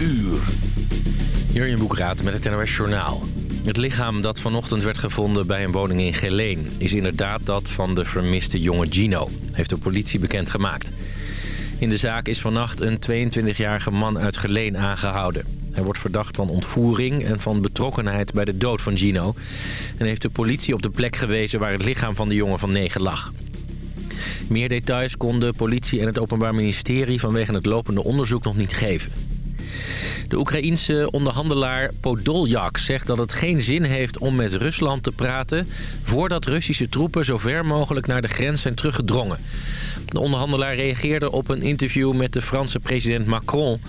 uur. Jurjen Boekraat met het NOS Journaal. Het lichaam dat vanochtend werd gevonden bij een woning in Geleen... is inderdaad dat van de vermiste jonge Gino, heeft de politie bekendgemaakt. In de zaak is vannacht een 22-jarige man uit Geleen aangehouden. Hij wordt verdacht van ontvoering en van betrokkenheid bij de dood van Gino... en heeft de politie op de plek gewezen waar het lichaam van de jongen van 9 lag. Meer details konden politie en het Openbaar Ministerie vanwege het lopende onderzoek nog niet geven. De Oekraïense onderhandelaar Podoljak zegt dat het geen zin heeft om met Rusland te praten... voordat Russische troepen zo ver mogelijk naar de grens zijn teruggedrongen. De onderhandelaar reageerde op een interview met de Franse president Macron.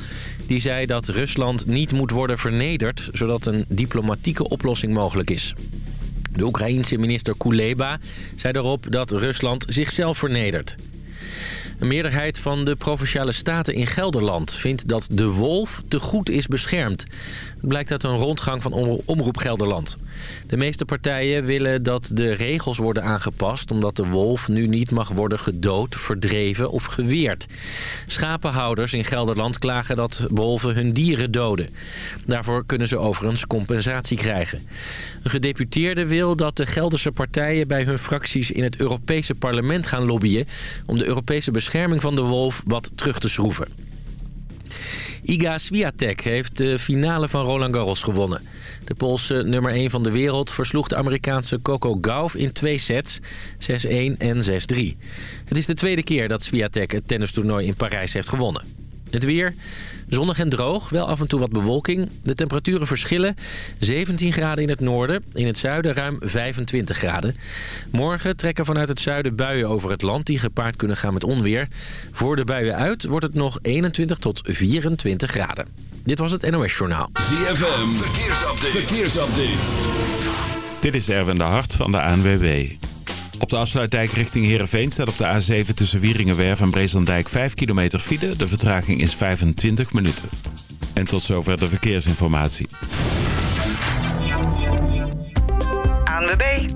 Die zei dat Rusland niet moet worden vernederd... zodat een diplomatieke oplossing mogelijk is. De Oekraïense minister Kuleba zei daarop dat Rusland zichzelf vernedert. Een meerderheid van de Provinciale Staten in Gelderland vindt dat de wolf te goed is beschermd. Het blijkt uit een rondgang van Omroep Gelderland. De meeste partijen willen dat de regels worden aangepast... omdat de wolf nu niet mag worden gedood, verdreven of geweerd. Schapenhouders in Gelderland klagen dat wolven hun dieren doden. Daarvoor kunnen ze overigens compensatie krijgen. Een gedeputeerde wil dat de Gelderse partijen bij hun fracties... in het Europese parlement gaan lobbyen... om de Europese bescherming van de wolf wat terug te schroeven. Iga Swiatek heeft de finale van Roland Garros gewonnen. De Poolse nummer 1 van de wereld versloeg de Amerikaanse Coco Gauff in twee sets, 6-1 en 6-3. Het is de tweede keer dat Swiatek het tennistoernooi in Parijs heeft gewonnen. Het weer, zonnig en droog, wel af en toe wat bewolking. De temperaturen verschillen. 17 graden in het noorden, in het zuiden ruim 25 graden. Morgen trekken vanuit het zuiden buien over het land... die gepaard kunnen gaan met onweer. Voor de buien uit wordt het nog 21 tot 24 graden. Dit was het NOS Journaal. ZFM, verkeersupdate. verkeersupdate. Dit is Erwin de Hart van de ANWB. Op de afsluitdijk richting Heerenveen staat op de A7 tussen Wieringenwerf en Breeslandijk 5 kilometer file. De vertraging is 25 minuten. En tot zover de verkeersinformatie.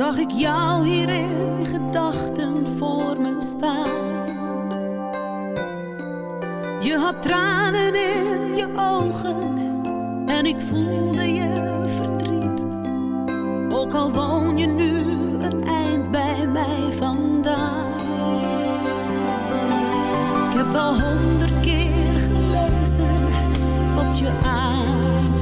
Zag ik jou hier in gedachten voor me staan. Je had tranen in je ogen en ik voelde je verdriet. Ook al woon je nu een eind bij mij vandaan. Ik heb wel honderd keer gelezen wat je aan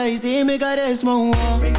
zij is in,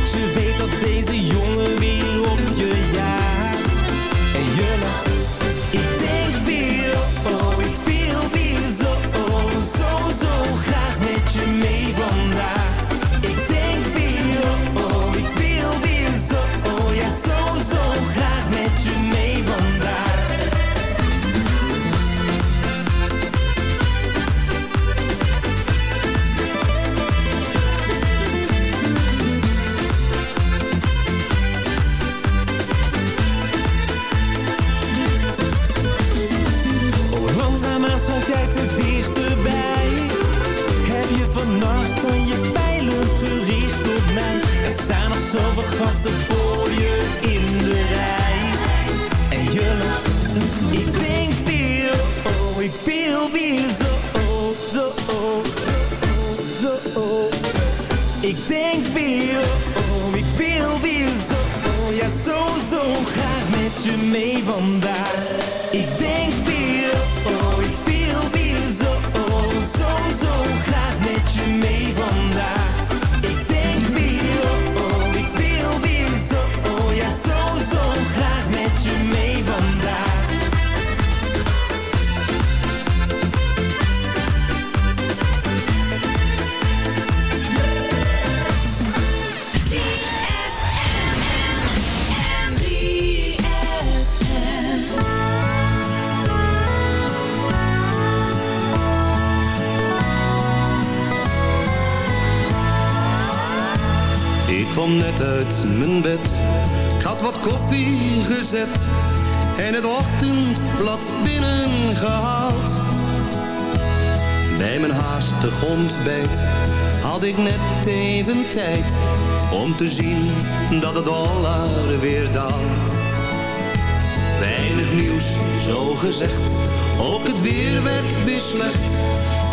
aangevraagd. Zodat je weet kwam net uit mijn bed, ik had wat koffie gezet en het ochtendblad binnengehaald. Bij mijn haastig ontbijt had ik net even tijd om te zien dat het dollar weer daalt. Weinig nieuws, zo gezegd, ook het weer werd weer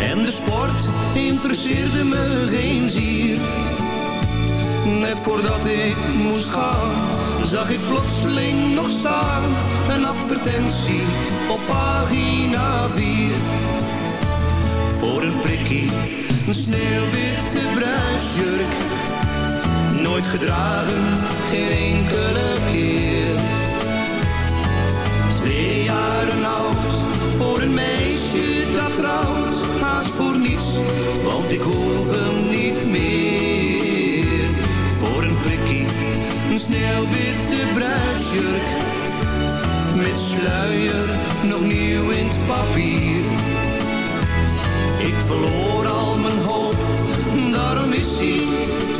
en de sport interesseerde me geen zier. Net voordat ik moest gaan, zag ik plotseling nog staan. Een advertentie op pagina 4. Voor een prikkie, een sneeuwwitte bruidsjurk. Nooit gedragen, geen enkele keer. Twee jaren oud, voor een meisje dat trouwt. Haast voor niets, want ik hoef hem niet meer sneeuwwitte bruidsjurk. Met sluier, nog nieuw in het papier. Ik verloor al mijn hoop, daarom is hij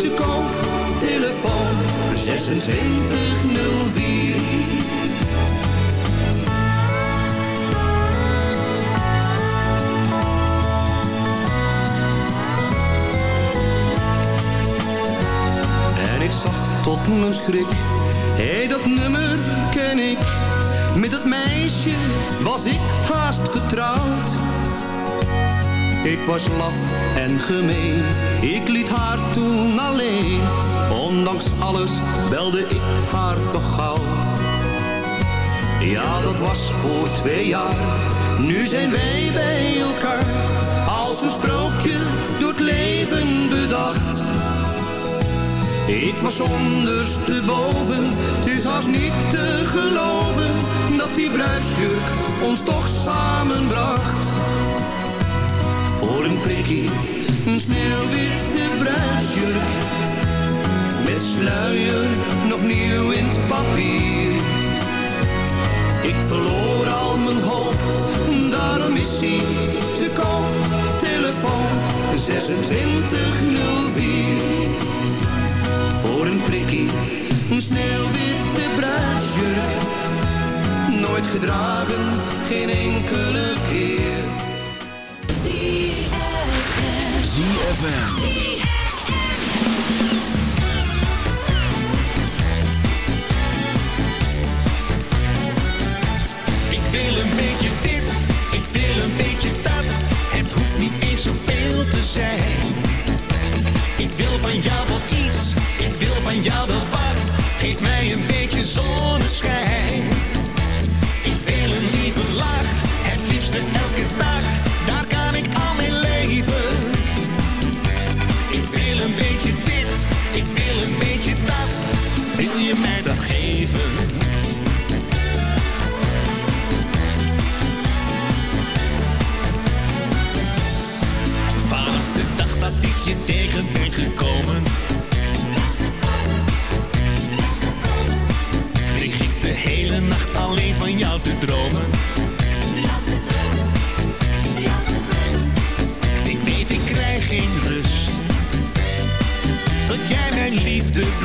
te koop. Telefoon 2604. Tot mijn schrik, hey, dat nummer ken ik. Met dat meisje was ik haast getrouwd. Ik was laf en gemeen, ik liet haar toen alleen. Ondanks alles belde ik haar toch gauw. Ja, dat was voor twee jaar, Nu zijn wij bij elkaar, als een sprookje door het leven bedacht. Ik was ondersteboven, het is haast niet te geloven dat die bruidsjurk ons toch samenbracht. Voor een prikkie, een sneeuwwitte bruidsjurk, met sluier nog nieuw in het papier. Ik verloor al mijn hoop, daarom is hij te koop. Telefoon 2604 voor een prikkie, een sneeuwwitte bruidsjurk. Nooit gedragen, geen enkele keer. ZFM. Ik wil een beetje dit, ik wil een beetje dat. Het hoeft niet eens zoveel te zijn. Ik wil van jou wel iets, van jou wel wat. Geef mij een beetje zonneschijn. Ik wil een lieve lach, het liefste elke dag.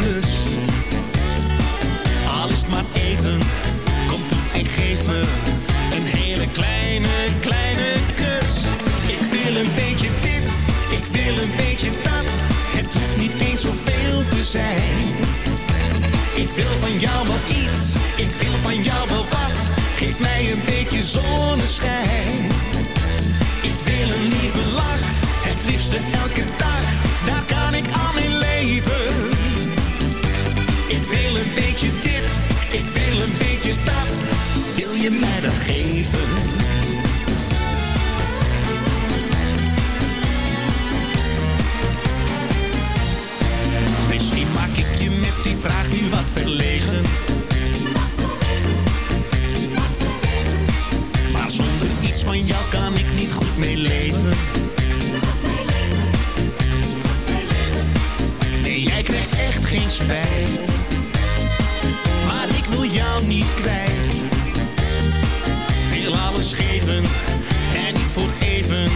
Liefde blust Alles maar even Kom toe en geef me Een hele kleine, kleine kus. Ik wil een beetje dit Ik wil een beetje dat. Het hoeft niet eens zoveel te zijn. Ik wil van jou wel iets Ik wil van jou wel wat. Geef mij een beetje zonneschijn mij dat geven? Misschien maak ik je met die vraag nu wat verlegen. Maar zonder iets van jou kan ik niet goed mee leven. Nee, jij krijgt echt geen spijt. Maar ik wil jou niet kwijt. En niet voor even.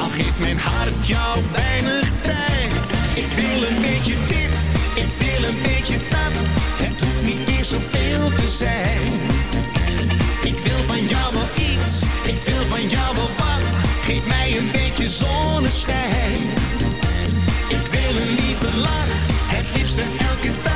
Al geeft mijn hart jou weinig tijd. Ik wil een beetje dit, ik wil een beetje dat. Het hoeft niet eens zoveel te zijn. Ik wil van jou wel iets, ik wil van jou wel wat. Geef mij een beetje zonneschijn. Ik wil een lieve lach, het liefste elke dag.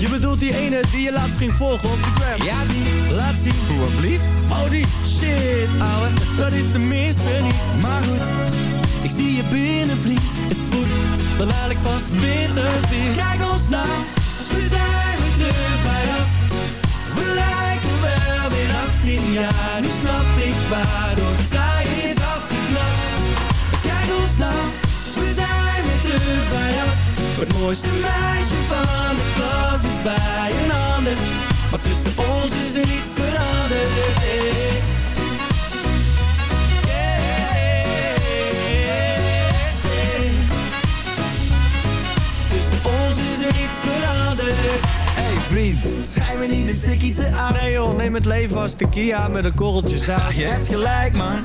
Je bedoelt die ene die je laatst ging volgen op de gram? Ja, die. Laat zien. Hoe, blief? Oh, die. Shit, ouwe. Dat is de minste niet. Maar goed. Ik zie je binnen, vlieg. Is goed. Dan haal ik vast bitter weer. Kijk ons nou. We zijn weer terug bij af. We lijken wel weer 18 jaar. Nu snap ik waardoor zij is afgeknapt. Kijk ons nou. We zijn weer terug bij af. Het mooiste meisje van de klas is bij een ander Maar tussen ons is er niets veranderd. Hey. Tussen ons is er niets veranderd. Hey vriend, schijn me niet een tikkie te aan. Nee joh, neem het leven als de Kia met een korreltje zaad Je hebt gelijk man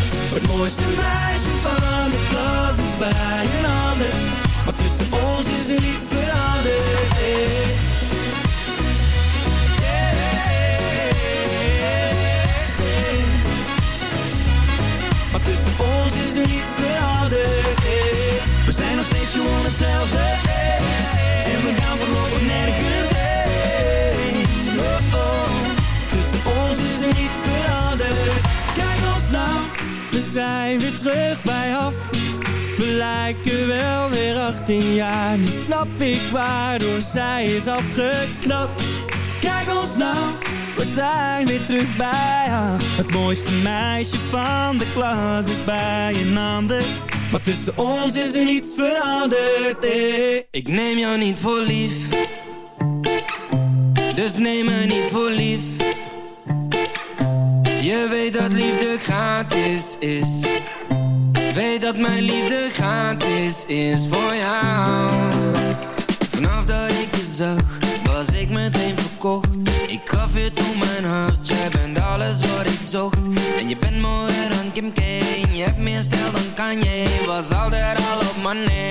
Mooiste meisje van de klas is bij een ander Maar tussen ons is er niets veranderd hey. Maar tussen ons is er niets veranderd. We zijn nog steeds zijn weer terug bij af. We lijken wel weer 18 jaar. Nu snap ik waardoor zij is afgeknapt. Kijk ons nou We zijn weer terug bij af Het mooiste meisje van de klas is bij een ander. Maar tussen ons is er niets veranderd eh. Ik neem jou niet voor lief. Dus neem me niet voor lief je weet dat liefde gratis is. Weet dat mijn liefde gratis is voor jou. Vanaf dat ik je zag, was ik meteen verkocht. Ik gaf je toen mijn hart, jij bent alles wat ik zocht. En je bent mooier dan Kim K, je hebt meer stijl dan Kanye. Was altijd al op money,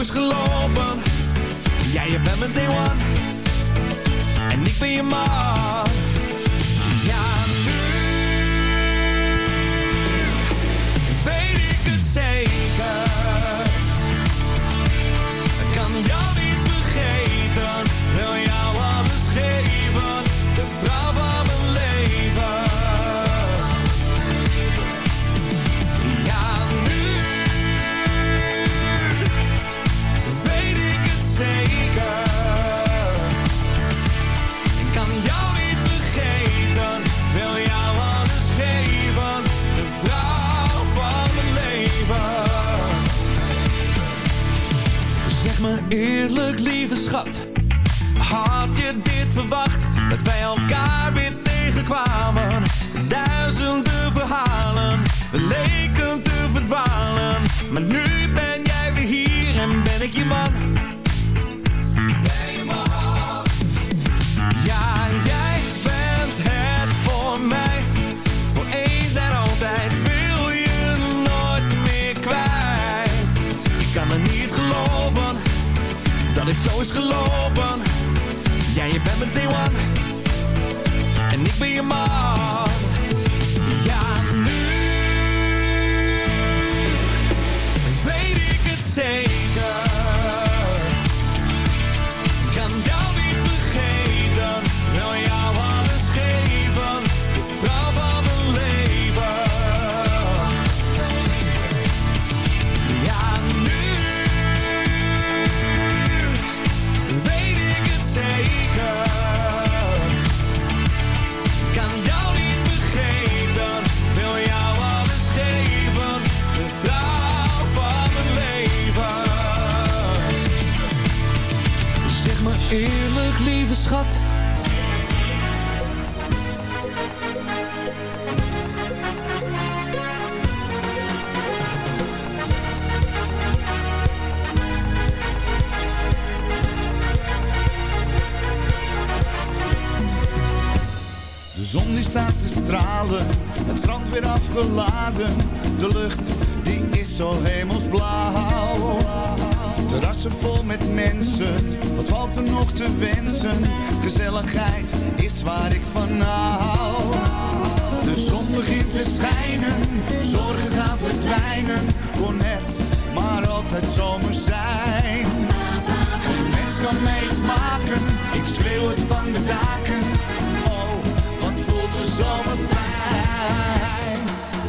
is gelopen. Ja, je bent mijn day one. En ik ben je man. Ja, nu weet ik het zeker. Dat wij elkaar weer tegenkwamen? Duizenden verhalen, we leken te verdwalen. Maar nu ben jij weer hier en ben ik je man. Ja, jij bent het voor mij. Voor eens en altijd wil je nooit meer kwijt. Ik kan het niet geloven dat het zo is gelopen. Ja, bent mijn day one. En ik ben je man. De zon die staat te stralen, het strand weer afgeladen. De lucht die is zo hemelsblauw. Terrassen vol met mensen, wat valt er nog te wensen? Gezelligheid is waar ik van hou. De zon begint te schijnen, zorgen gaan verdwijnen. Kon het maar altijd zomer zijn. Geen mens kan mij iets maken, ik schreeuw het van de daken. Oh, wat voelt de zomer fijn.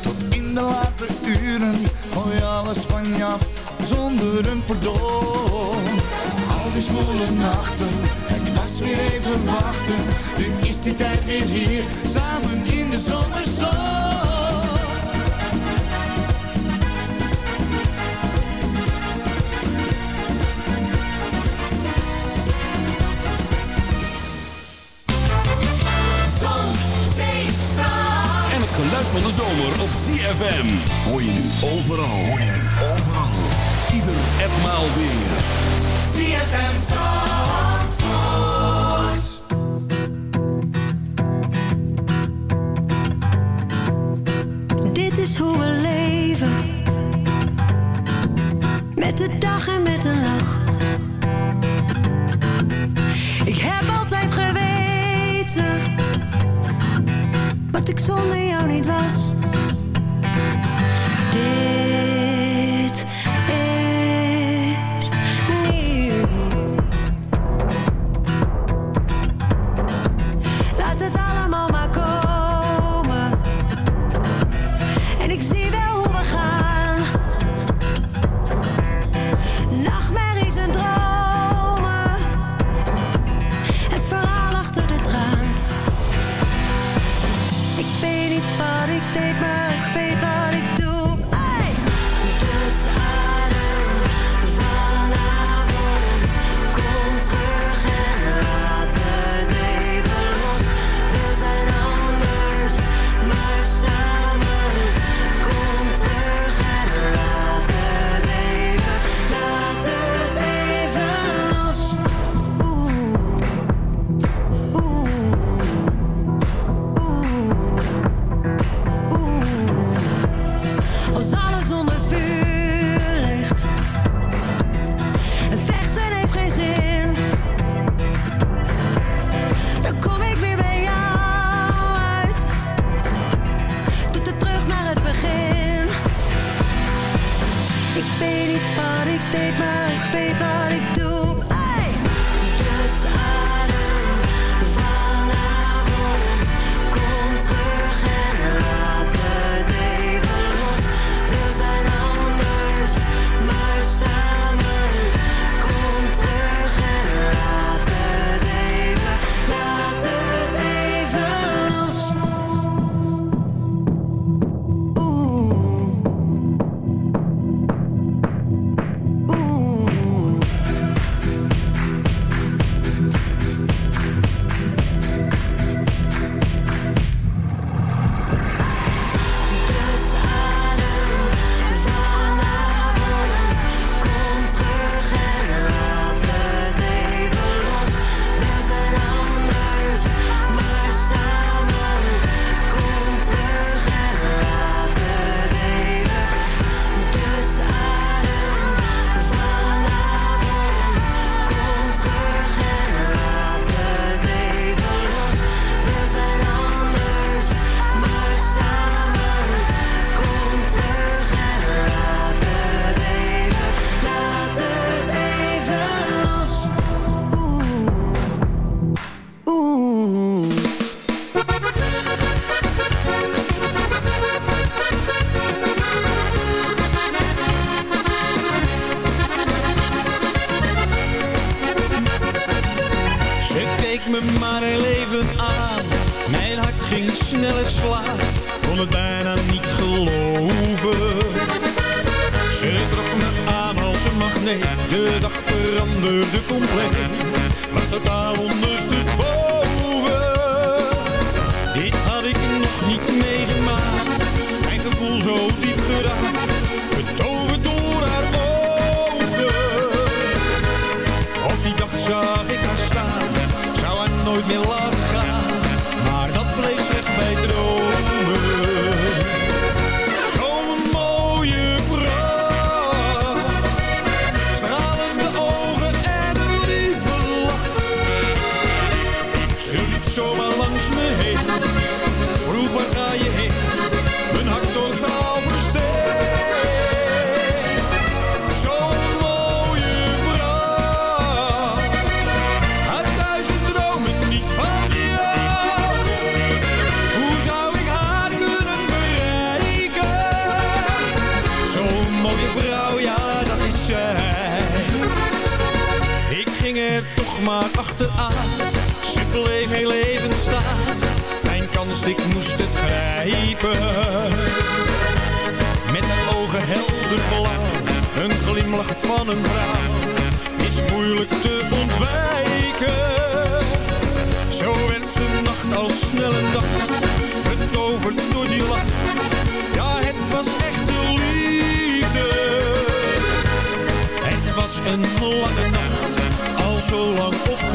Tot in de late uren. Gooi alles van je af zonder een pardon. Al die zwoele nachten, het was weer even wachten. Nu is die tijd weer hier, samen in de zomerzon. geluid van de zomer op CFM. Hoor je nu overal, hoor je nu overal. Ieder en maal weer. ZFM Zandvoort. Dit is hoe we leven. Met de dag en met een lach zonder jou niet was. Dit had ik nog niet meegemaakt. Mijn gevoel zo diep geraakt ik moest het grijpen. Met ogen helder blauw, een glimlach van een vrouw, is moeilijk te ontwijken. Zo werd de nacht al snel een dag, over door die lach. Ja, het was echte liefde. Het was een lange nacht, al zo lang op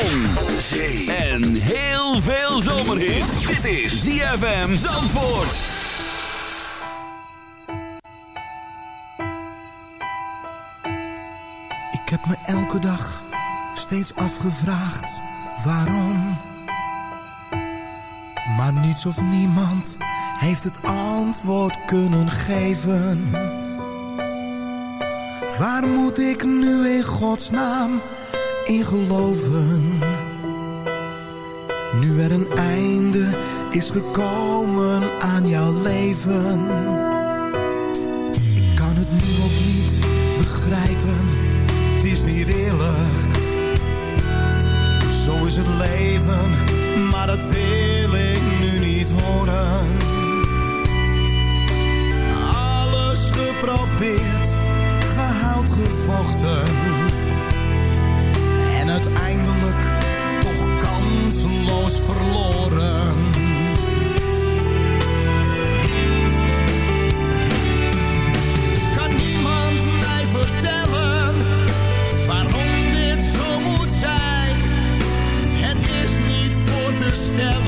Zon, zee en heel veel zomerhit. Dit is ZFM Zandvoort. Ik heb me elke dag steeds afgevraagd waarom. Maar niets of niemand heeft het antwoord kunnen geven. Waar moet ik nu in godsnaam in geloven. Nu er een einde is gekomen aan jouw leven. Ik kan het nu ook niet begrijpen, het is niet eerlijk. Zo is het leven, maar dat wil ik nu niet horen. Alles geprobeerd, gehaald, gevochten en uiteindelijk toch kansloos verloren. Kan niemand mij vertellen waarom dit zo moet zijn? Het is niet voor te stellen.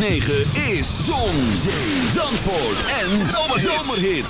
106.9 is Zon, Zee, Zandvoort en Zomerhits. Als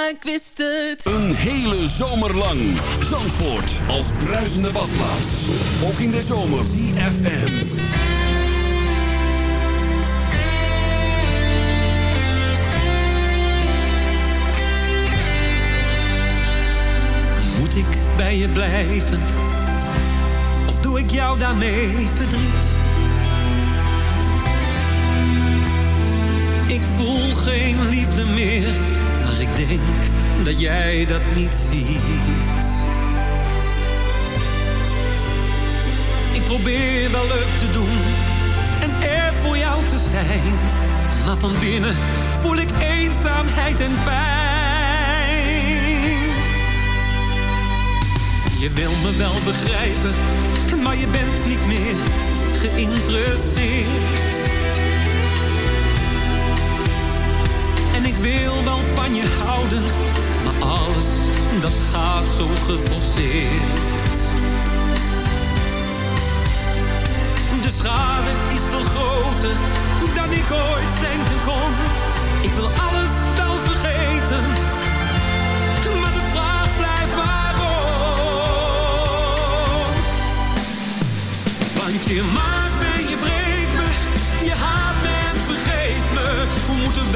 Ja, ik wist het. Een hele zomer lang. Zandvoort als bruisende badplaats. Ook in de zomer. CFM. Moet ik bij je blijven? Of doe ik jou daarmee verdriet? Ik voel geen liefde meer, denk dat jij dat niet ziet. Ik probeer wel leuk te doen en er voor jou te zijn. Maar van binnen voel ik eenzaamheid en pijn. Je wil me wel begrijpen, maar je bent niet meer geïnteresseerd. Wil wel van je houden, maar alles dat gaat zo geforceerd. De schade is veel groter dan ik ooit denken kon. Ik wil alles wel vergeten, maar de vraag blijft waarom. Want je maakt me, je breekt me, je haat me en vergeet me. Hoe moeten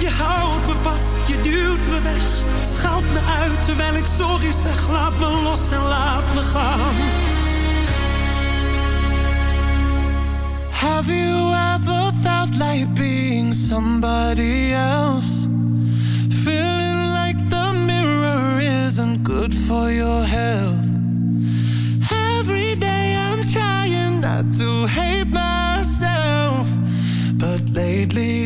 Je houdt me vast, je duwt me weg. Schaalt me uit terwijl ik sorry zeg. Laat me los en laat me gaan. Have you ever felt like being somebody else? Feeling like the mirror isn't good for your health. Every day I'm trying not to hate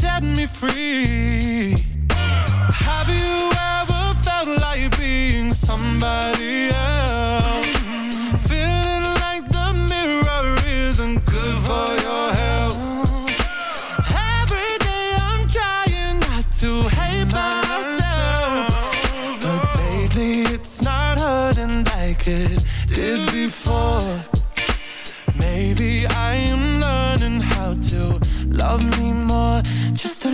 set me free. Have you ever felt like being somebody else?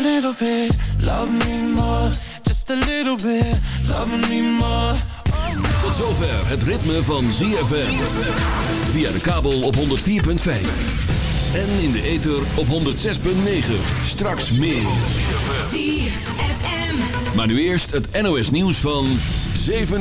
Little bit, love me more. Just a little bit, love me more. Tot zover het ritme van ZFM. Via de kabel op 104.5. En in de ether op 106.9. Straks meer. ZFM. Maar nu eerst het NOS nieuws van 7